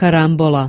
carambola